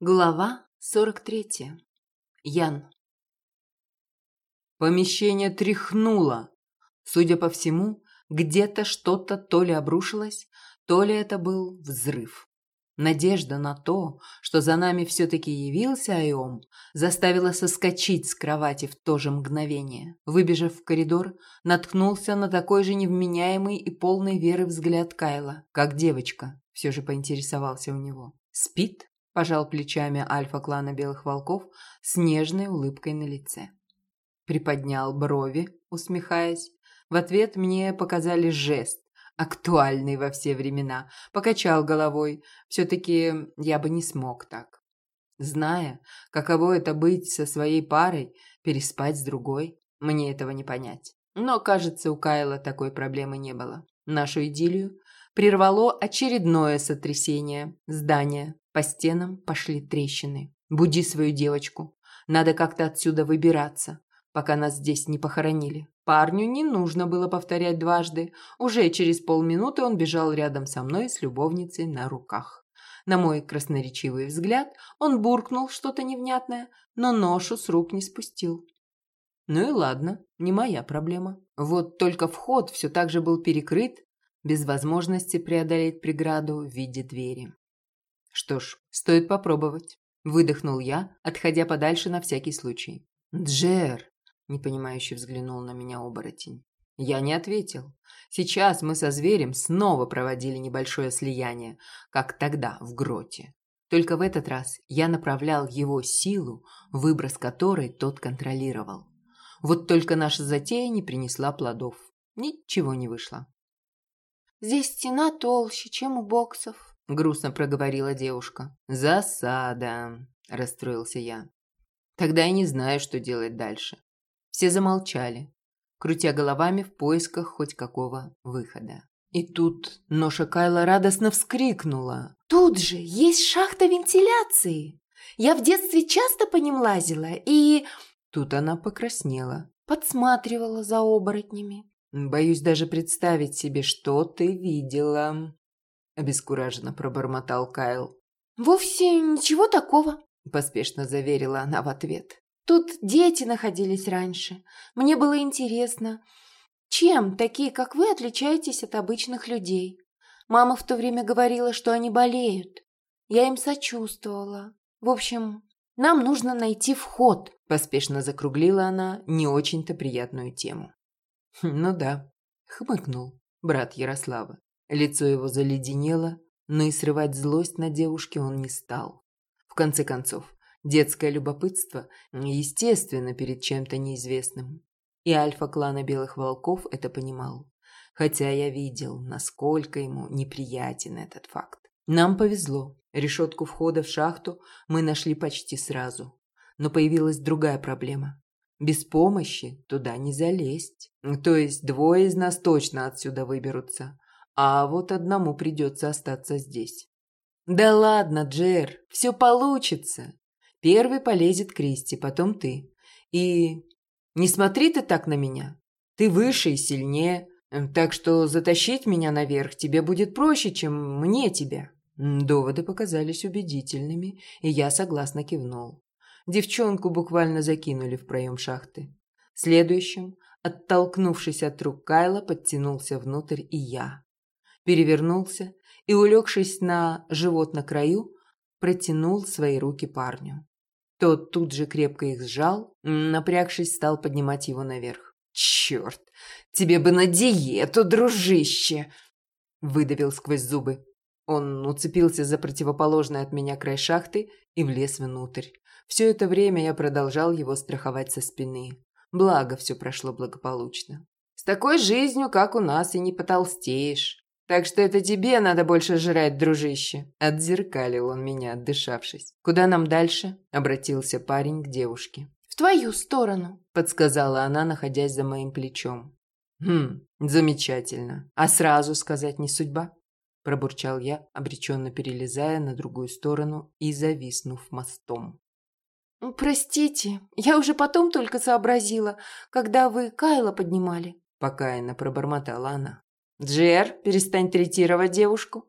Глава 43. Ян. Помещение тряхнуло. Судя по всему, где-то что-то то ли обрушилось, то ли это был взрыв. Надежда на то, что за нами все-таки явился Айом, заставила соскочить с кровати в то же мгновение. Выбежав в коридор, наткнулся на такой же невменяемый и полный веры взгляд Кайла, как девочка, все же поинтересовался у него. «Спит?» Пожал плечами альфа-клана Белых Волков с нежной улыбкой на лице. Приподнял брови, усмехаясь. В ответ мне показали жест, актуальный во все времена. Покачал головой. Все-таки я бы не смог так. Зная, каково это быть со своей парой, переспать с другой, мне этого не понять. Но, кажется, у Кайла такой проблемы не было. Нашу идиллию прервало очередное сотрясение здания. По стенам пошли трещины. «Буди свою девочку. Надо как-то отсюда выбираться, пока нас здесь не похоронили». Парню не нужно было повторять дважды. Уже через полминуты он бежал рядом со мной с любовницей на руках. На мой красноречивый взгляд он буркнул что-то невнятное, но ношу с рук не спустил. Ну и ладно, не моя проблема. Вот только вход все так же был перекрыт без возможности преодолеть преграду в виде двери. Что ж, стоит попробовать, выдохнул я, отходя подальше на всякий случай. Джер, непонимающе взглянул на меня оборотень. Я не ответил. Сейчас мы со зверем снова проводили небольшое слияние, как тогда в гроте. Только в этот раз я направлял его силу, выброс которой тот контролировал. Вот только наша затея не принесла плодов. Ничего не вышло. Здесь стена толще, чем у боксов, грустно проговорила девушка. Засада, расстроился я. Тогда я не знаю, что делать дальше. Все замолчали, крутя головами в поисках хоть какого выхода. И тут Ноша Кайла радостно вскрикнула. «Тут же есть шахта вентиляции! Я в детстве часто по ним лазила и...» Тут она покраснела. Подсматривала за оборотнями. Боюсь даже представить себе, что ты видела, обескураженно пробормотал Кайл. Вовсе ничего такого, поспешно заверила она в ответ. Тут дети находились раньше. Мне было интересно, чем такие, как вы, отличаетесь от обычных людей? Мама в то время говорила, что они болеют. Я им сочувствовала. В общем, нам нужно найти вход, поспешно закруглила она не очень-то приятную тему. «Ну да», — хмыкнул брат Ярослава. Лицо его заледенело, но и срывать злость на девушке он не стал. В конце концов, детское любопытство естественно перед чем-то неизвестным. И альфа-клана Белых Волков это понимал. Хотя я видел, насколько ему неприятен этот факт. Нам повезло. Решетку входа в шахту мы нашли почти сразу. Но появилась другая проблема. Без помощи туда не залезть. То есть двое из нас точно отсюда выберутся, а вот одному придется остаться здесь. Да ладно, Джер, все получится. Первый полезет Кристи, потом ты. И не смотри ты так на меня. Ты выше и сильнее, так что затащить меня наверх тебе будет проще, чем мне тебя. Доводы показались убедительными, и я согласно кивнул. Девчонку буквально закинули в проем шахты. Следующим, оттолкнувшись от рук Кайла, подтянулся внутрь и я. Перевернулся и, улегшись на живот на краю, протянул свои руки парню. Тот тут же крепко их сжал, напрягшись, стал поднимать его наверх. «Черт! Тебе бы на диету, дружище!» Выдавил сквозь зубы. Он уцепился за противоположный от меня край шахты и влез внутрь. Все это время я продолжал его страховать со спины. Благо, все прошло благополучно. С такой жизнью, как у нас, и не потолстеешь. Так что это тебе надо больше жрать, дружище. Отзеркалил он меня, отдышавшись. Куда нам дальше? Обратился парень к девушке. В твою сторону, подсказала она, находясь за моим плечом. Хм, замечательно. А сразу сказать не судьба? Пробурчал я, обреченно перелезая на другую сторону и зависнув мостом. «Простите, я уже потом только сообразила, когда вы Кайла поднимали», – покаянно пробормотала она. «Джер, перестань третировать девушку».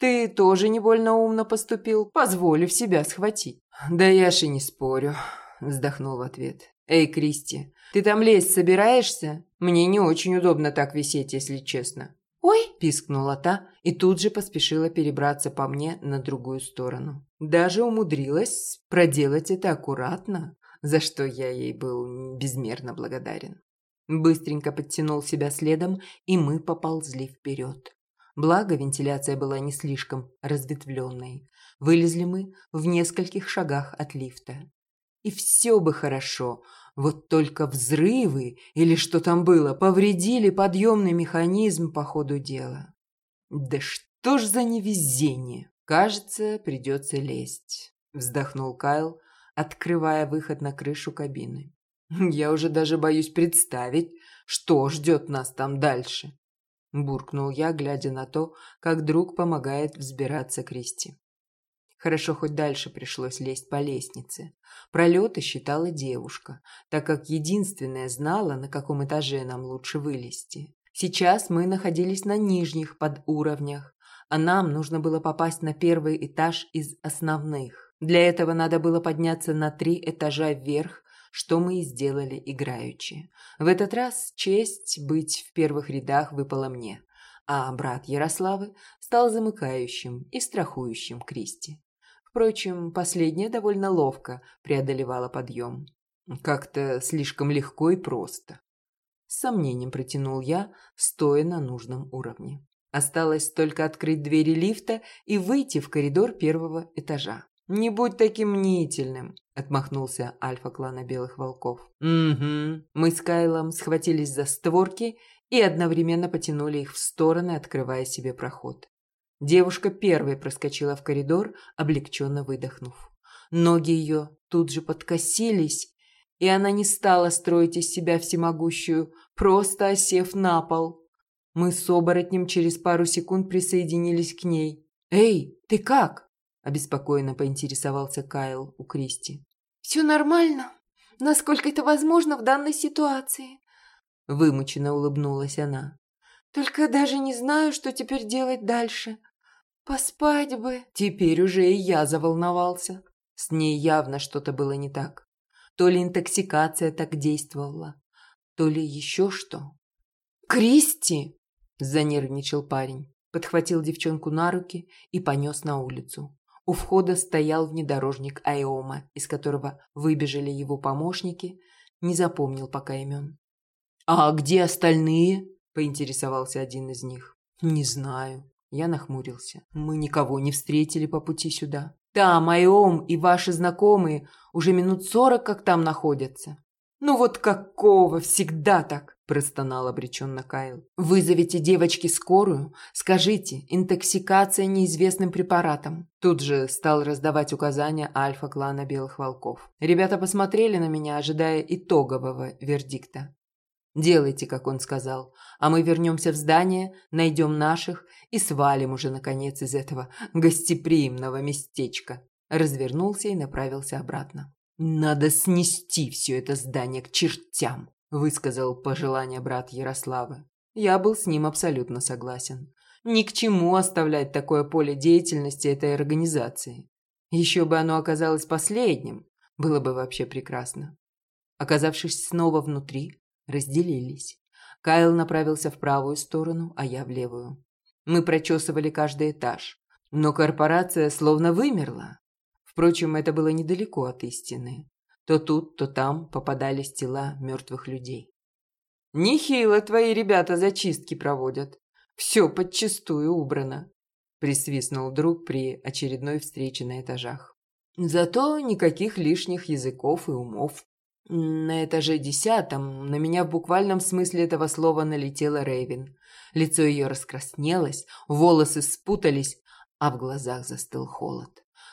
Ты тоже не больно умно поступил, позволив себя схватить. Да я же не спорю, вздохнул в ответ. Эй, Кристи, ты там лезть собираешься? Мне не очень удобно так висеть, если честно. «Ой!» – пискнула та и тут же поспешила перебраться по мне на другую сторону. Даже умудрилась проделать это аккуратно, за что я ей был безмерно благодарен. Быстренько подтянул себя следом, и мы поползли вперед. Благо, вентиляция была не слишком разветвленной. Вылезли мы в нескольких шагах от лифта. И все бы хорошо, вот только взрывы или что там было повредили подъемный механизм по ходу дела. Да что ж за невезение! Кажется, придется лезть, вздохнул Кайл, открывая выход на крышу кабины. Я уже даже боюсь представить, что ждет нас там дальше. Буркнул я, глядя на то, как друг помогает взбираться Кристи. Хорошо, хоть дальше пришлось лезть по лестнице. Пролеты считала девушка, так как единственная знала, на каком этаже нам лучше вылезти. Сейчас мы находились на нижних подуровнях, а нам нужно было попасть на первый этаж из основных. Для этого надо было подняться на три этажа вверх, что мы и сделали играючи. В этот раз честь быть в первых рядах выпала мне, а брат Ярославы стал замыкающим и страхующим Кристи. Впрочем, последняя довольно ловко преодолевала подъем. Как-то слишком легко и просто. С сомнением протянул я, стоя на нужном уровне. Осталось только открыть двери лифта и выйти в коридор первого этажа. «Не будь таким мнительным», — отмахнулся альфа-клана Белых Волков. «Угу». Мы с Кайлом схватились за створки и одновременно потянули их в стороны, открывая себе проход. Девушка первой проскочила в коридор, облегченно выдохнув. Ноги ее тут же подкосились, и она не стала строить из себя всемогущую, просто осев на пол. Мы с оборотнем через пару секунд присоединились к ней. «Эй, ты как?» – обеспокоенно поинтересовался Кайл у Кристи. «Все нормально, насколько это возможно в данной ситуации», – вымученно улыбнулась она. «Только даже не знаю, что теперь делать дальше. Поспать бы. Теперь уже и я заволновался. С ней явно что-то было не так. То ли интоксикация так действовала, то ли еще что. «Кристи!» – занервничал парень. Подхватил девчонку на руки и понес на улицу. У входа стоял внедорожник Айома, из которого выбежали его помощники. Не запомнил пока имен. «А где остальные?» – поинтересовался один из них. «Не знаю. Я нахмурился. Мы никого не встретили по пути сюда. Да, Майом и ваши знакомые уже минут сорок как там находятся. Ну вот какого, всегда так, простонал обреченно Кайл. Вызовите девочки скорую, скажите, интоксикация неизвестным препаратом. Тут же стал раздавать указания альфа-клана Белых Волков. Ребята посмотрели на меня, ожидая итогового вердикта. Делайте, как он сказал, а мы вернемся в здание, найдем наших и свалим уже, наконец, из этого гостеприимного местечка. Развернулся и направился обратно. «Надо снести все это здание к чертям», – высказал пожелание брат Ярославы. Я был с ним абсолютно согласен. Ни к чему оставлять такое поле деятельности этой организации. Еще бы оно оказалось последним, было бы вообще прекрасно. Оказавшись снова внутри, разделились. Кайл направился в правую сторону, а я в левую. Мы прочесывали каждый этаж, но корпорация словно вымерла. Впрочем, это было недалеко от истины. То тут, то там попадались тела мертвых людей. «Нехило твои ребята зачистки проводят. Все подчистую убрано», – присвистнул друг при очередной встрече на этажах. «Зато никаких лишних языков и умов», на этаже десятом на меня в буквальном смысле этого слова налетела Рейвен. Лицо ее раскраснелось, волосы спутались, а в глазах застыл холод.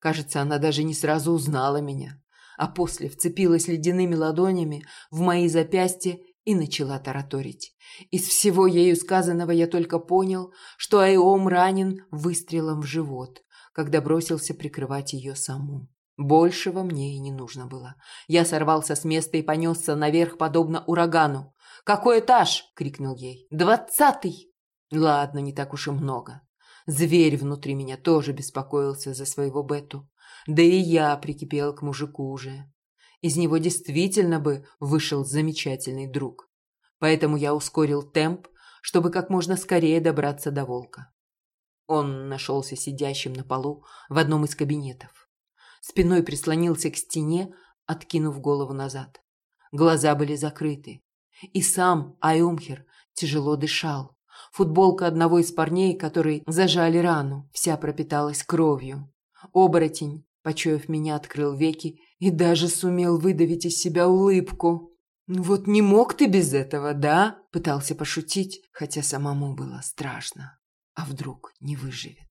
Кажется, она даже не сразу узнала меня, а после вцепилась ледяными ладонями в мои запястья и начала тараторить. Из всего ею сказанного я только понял, что Айом ранен выстрелом в живот, когда бросился прикрывать ее саму. Большего мне и не нужно было. Я сорвался с места и понесся наверх, подобно урагану. «Какой этаж?» – крикнул ей. «Двадцатый!» Ладно, не так уж и много. Зверь внутри меня тоже беспокоился за своего Бету. Да и я прикипел к мужику уже. Из него действительно бы вышел замечательный друг. Поэтому я ускорил темп, чтобы как можно скорее добраться до волка. Он нашелся сидящим на полу в одном из кабинетов. Спиной прислонился к стене, откинув голову назад. Глаза были закрыты. И сам Айомхер тяжело дышал. Футболка одного из парней, который зажали рану, вся пропиталась кровью. Оборотень, почуяв меня, открыл веки и даже сумел выдавить из себя улыбку. «Вот не мог ты без этого, да?» Пытался пошутить, хотя самому было страшно. А вдруг не выживет?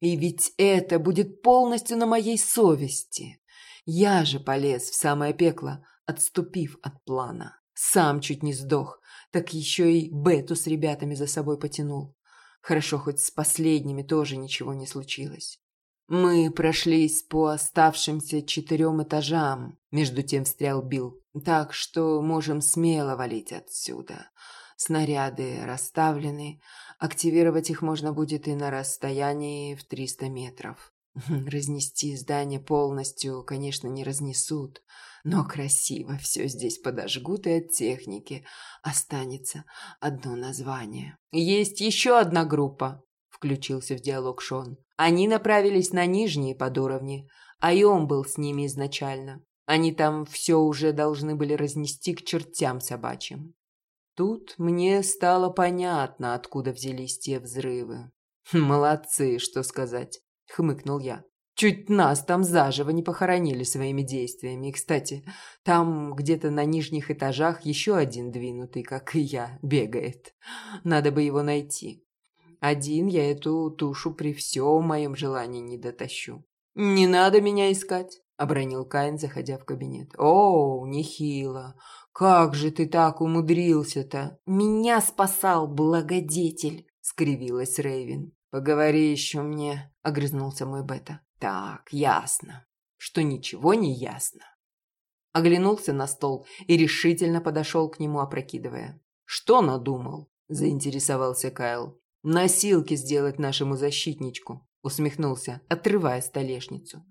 И ведь это будет полностью на моей совести. Я же полез в самое пекло, отступив от плана. Сам чуть не сдох, так еще и Бету с ребятами за собой потянул. Хорошо, хоть с последними тоже ничего не случилось. Мы прошлись по оставшимся четырем этажам, между тем встрял Билл, так что можем смело валить отсюда. Снаряды расставлены, активировать их можно будет и на расстоянии в 300 метров. Разнести здание полностью, конечно, не разнесут, но красиво все здесь подожгут, и от техники останется одно название. «Есть еще одна группа», – включился в диалог Шон. «Они направились на нижние подуровни, а он был с ними изначально. Они там все уже должны были разнести к чертям собачьим». Тут мне стало понятно, откуда взялись те взрывы. «Молодцы, что сказать», – хмыкнул я. Чуть нас там заживо не похоронили своими действиями. И, кстати, там где-то на нижних этажах еще один двинутый, как и я, бегает. Надо бы его найти. Один я эту тушу при всем моем желании не дотащу. «Не надо меня искать», — обронил Каин, заходя в кабинет. «О, нехило. Как же ты так умудрился-то?» «Меня спасал благодетель», — скривилась Рейвен. «Поговори еще мне», — огрызнулся мой Бета. Так, ясно, что ничего не ясно. Оглянулся на стол и решительно подошел к нему, опрокидывая. «Что надумал?» – заинтересовался Кайл. «Носилки сделать нашему защитничку», – усмехнулся, отрывая столешницу.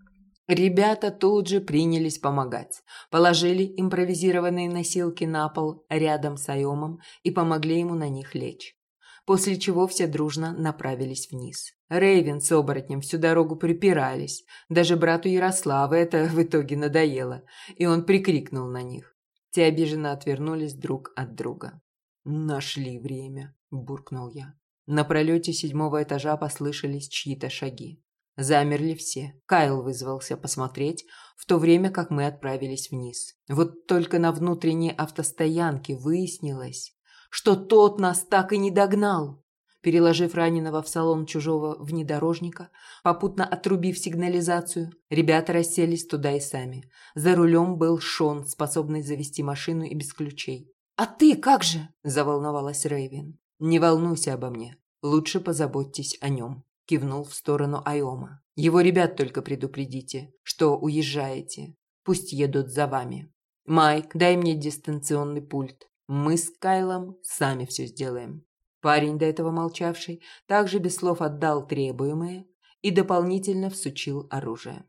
Ребята тут же принялись помогать. Положили импровизированные носилки на пол рядом с Айомом и помогли ему на них лечь после чего все дружно направились вниз. Рейвен с оборотнем всю дорогу припирались. Даже брату Ярослава это в итоге надоело, и он прикрикнул на них. Те обиженно отвернулись друг от друга. «Нашли время», – буркнул я. На пролете седьмого этажа послышались чьи-то шаги. Замерли все. Кайл вызвался посмотреть, в то время как мы отправились вниз. Вот только на внутренней автостоянке выяснилось, что тот нас так и не догнал. Переложив раненого в салон чужого внедорожника, попутно отрубив сигнализацию, ребята расселись туда и сами. За рулем был Шон, способный завести машину и без ключей. «А ты как же?» – заволновалась Рейвен. «Не волнуйся обо мне. Лучше позаботьтесь о нем», – кивнул в сторону Айома. «Его ребят только предупредите, что уезжаете. Пусть едут за вами. Майк, дай мне дистанционный пульт. Мы с Кайлом сами все сделаем. Парень, до этого молчавший, также без слов отдал требуемое и дополнительно всучил оружие.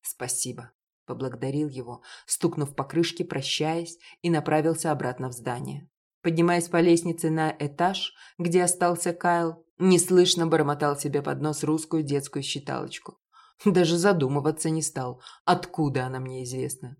«Спасибо», – поблагодарил его, стукнув по крышке, прощаясь, и направился обратно в здание. Поднимаясь по лестнице на этаж, где остался Кайл, неслышно бормотал себе под нос русскую детскую считалочку. Даже задумываться не стал, откуда она мне известна.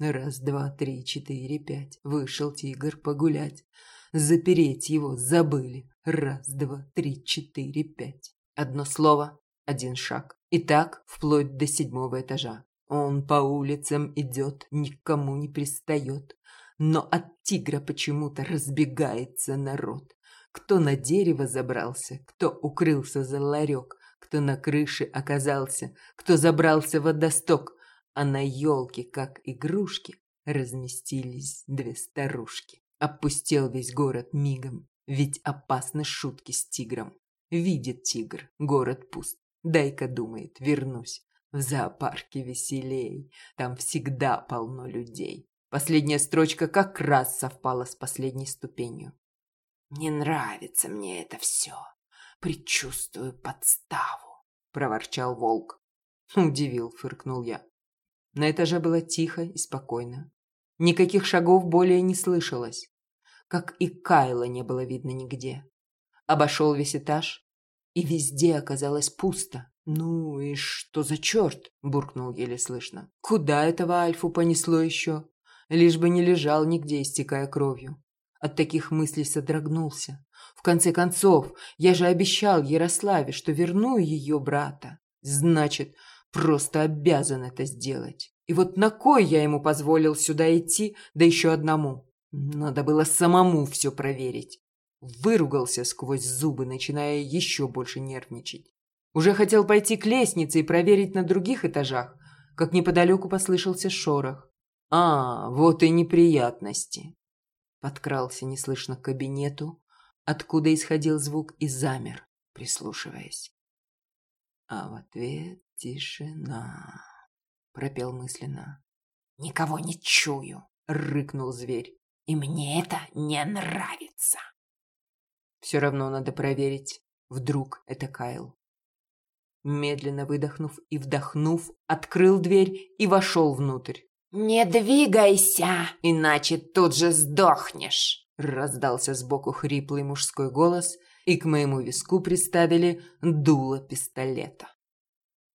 Раз, два, три, четыре, пять. Вышел тигр погулять. Запереть его забыли. Раз, два, три, четыре, пять. Одно слово, один шаг. И так вплоть до седьмого этажа. Он по улицам идет, никому не пристает. Но от тигра почему-то разбегается народ. Кто на дерево забрался, кто укрылся за ларек, кто на крыше оказался, кто забрался в водосток, а на елке, как игрушки, разместились две старушки. Опустел весь город мигом, ведь опасны шутки с тигром. Видит тигр, город пуст. Дай-ка думает, вернусь. В зоопарке веселей, там всегда полно людей. Последняя строчка как раз совпала с последней ступенью. «Не нравится мне это все», «Предчувствую подставу», — проворчал волк. «Удивил», — фыркнул я. На этаже было тихо и спокойно. Никаких шагов более не слышалось. Как и Кайла не было видно нигде. Обошел весь этаж, и везде оказалось пусто. «Ну и что за черт?» – буркнул еле слышно. «Куда этого Альфу понесло еще? Лишь бы не лежал нигде, истекая кровью». От таких мыслей содрогнулся. В конце концов, я же обещал Ярославе, что верну ее брата. Значит, просто обязан это сделать. И вот на кой я ему позволил сюда идти, да еще одному? Надо было самому все проверить. Выругался сквозь зубы, начиная еще больше нервничать. Уже хотел пойти к лестнице и проверить на других этажах, как неподалеку послышался шорох. А, вот и неприятности. Подкрался неслышно к кабинету, откуда исходил звук, и замер, прислушиваясь. А в ответ тишина, пропел мысленно. «Никого не чую», — рыкнул зверь. «И мне это не нравится». Все равно надо проверить. Вдруг это Кайл. Медленно выдохнув и вдохнув, открыл дверь и вошел внутрь. «Не двигайся, иначе тут же сдохнешь!» Раздался сбоку хриплый мужской голос, и к моему виску приставили дуло пистолета.